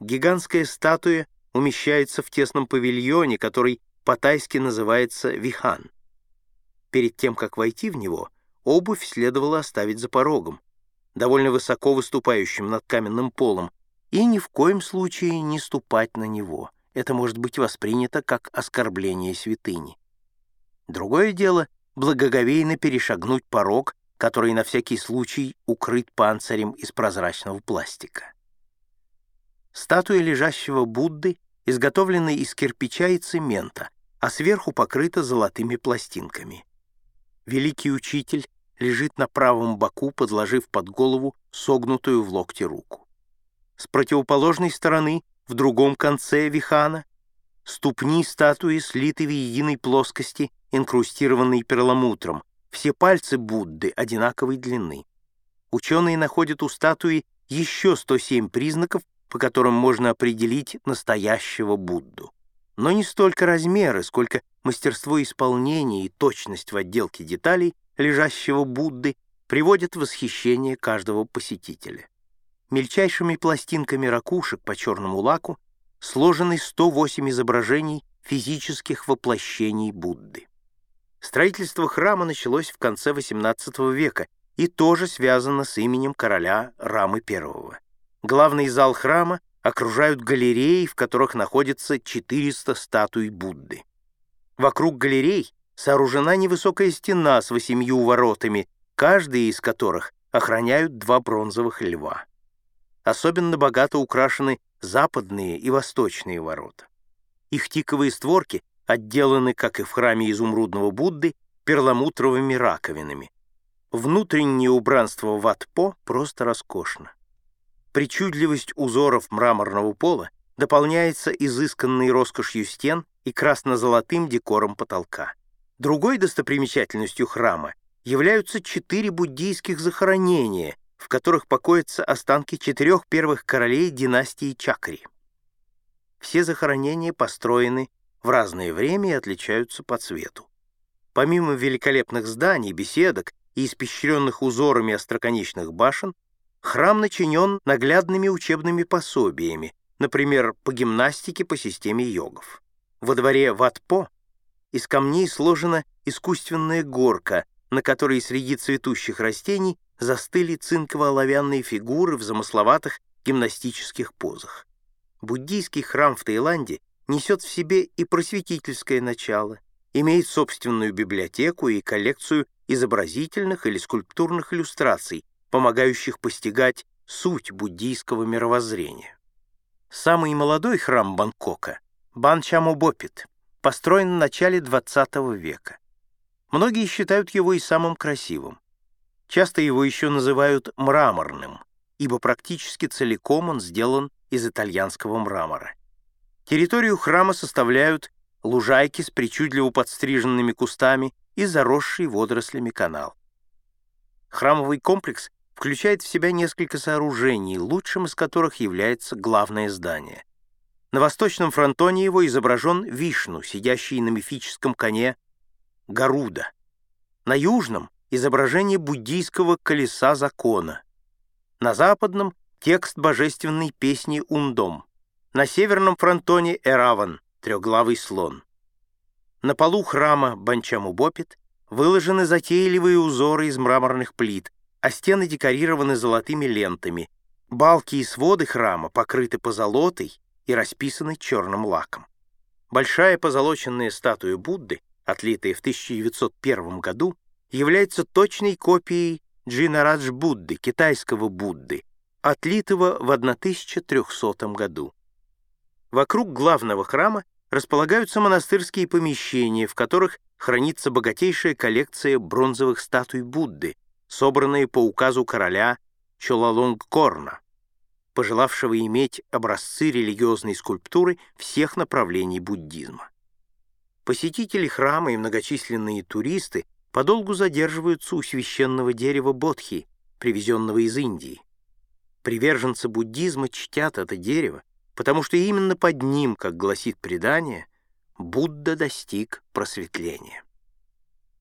Гигантская статуя умещается в тесном павильоне, который по-тайски называется вихан. Перед тем, как войти в него, обувь следовало оставить за порогом, довольно высоко выступающим над каменным полом, и ни в коем случае не ступать на него. Это может быть воспринято как оскорбление святыни. Другое дело — благоговейно перешагнуть порог, который на всякий случай укрыт панцирем из прозрачного пластика. Статуя лежащего Будды изготовлена из кирпича и цемента, а сверху покрыта золотыми пластинками. Великий учитель лежит на правом боку, подложив под голову согнутую в локте руку. С противоположной стороны, в другом конце вихана, ступни статуи слиты в единой плоскости, инкрустированной перламутром, все пальцы Будды одинаковой длины. Ученые находят у статуи еще 107 признаков, по которым можно определить настоящего Будду. Но не столько размеры, сколько мастерство исполнения и точность в отделке деталей лежащего Будды приводят в восхищение каждого посетителя. Мельчайшими пластинками ракушек по черному лаку сложены 108 изображений физических воплощений Будды. Строительство храма началось в конце XVIII века и тоже связано с именем короля Рамы I. Главный зал храма окружают галереи, в которых находится 400 статуй Будды. Вокруг галерей сооружена невысокая стена с восемью воротами, каждые из которых охраняют два бронзовых льва. Особенно богато украшены западные и восточные ворота. Их тиковые створки отделаны, как и в храме изумрудного Будды, перламутровыми раковинами. Внутреннее убранство Ватпо просто роскошно. Причудливость узоров мраморного пола дополняется изысканной роскошью стен и красно-золотым декором потолка. Другой достопримечательностью храма являются четыре буддийских захоронения, в которых покоятся останки четырех первых королей династии Чакри. Все захоронения построены в разное время и отличаются по цвету. Помимо великолепных зданий, беседок и испещренных узорами остроконечных башен, храм начинен наглядными учебными пособиями, например, по гимнастике по системе йогов. Во дворе Ватпо из камней сложена искусственная горка, на которой среди цветущих растений застыли цинково-оловянные фигуры в замысловатых гимнастических позах. Буддийский храм в Таиланде несет в себе и просветительское начало, имеет собственную библиотеку и коллекцию изобразительных или скульптурных иллюстраций, помогающих постигать суть буддийского мировоззрения. Самый молодой храм Бангкока — Банчамобопит, построен в начале XX века. Многие считают его и самым красивым. Часто его еще называют мраморным, ибо практически целиком он сделан из итальянского мрамора. Территорию храма составляют лужайки с причудливо подстриженными кустами и заросший водорослями канал. Храмовый комплекс включает в себя несколько сооружений, лучшим из которых является главное здание. На восточном фронтоне его изображен Вишну, сидящий на мифическом коне Гаруда. На южном — изображение буддийского колеса закона. На западном — текст божественной песни Ундом. На северном фронтоне Эраван, трехглавый слон. На полу храма Банчамубопит выложены затейливые узоры из мраморных плит, а стены декорированы золотыми лентами. Балки и своды храма покрыты позолотой и расписаны черным лаком. Большая позолоченная статуя Будды, отлитая в 1901 году, является точной копией Джинарадж Будды, китайского Будды, отлитого в 1300 году. Вокруг главного храма располагаются монастырские помещения, в которых хранится богатейшая коллекция бронзовых статуй Будды, собранные по указу короля Чолалонгкорна, пожелавшего иметь образцы религиозной скульптуры всех направлений буддизма. Посетители храма и многочисленные туристы подолгу задерживаются у священного дерева Бодхи, привезенного из Индии. Приверженцы буддизма чтят это дерево, потому что именно под ним, как гласит предание, Будда достиг просветления.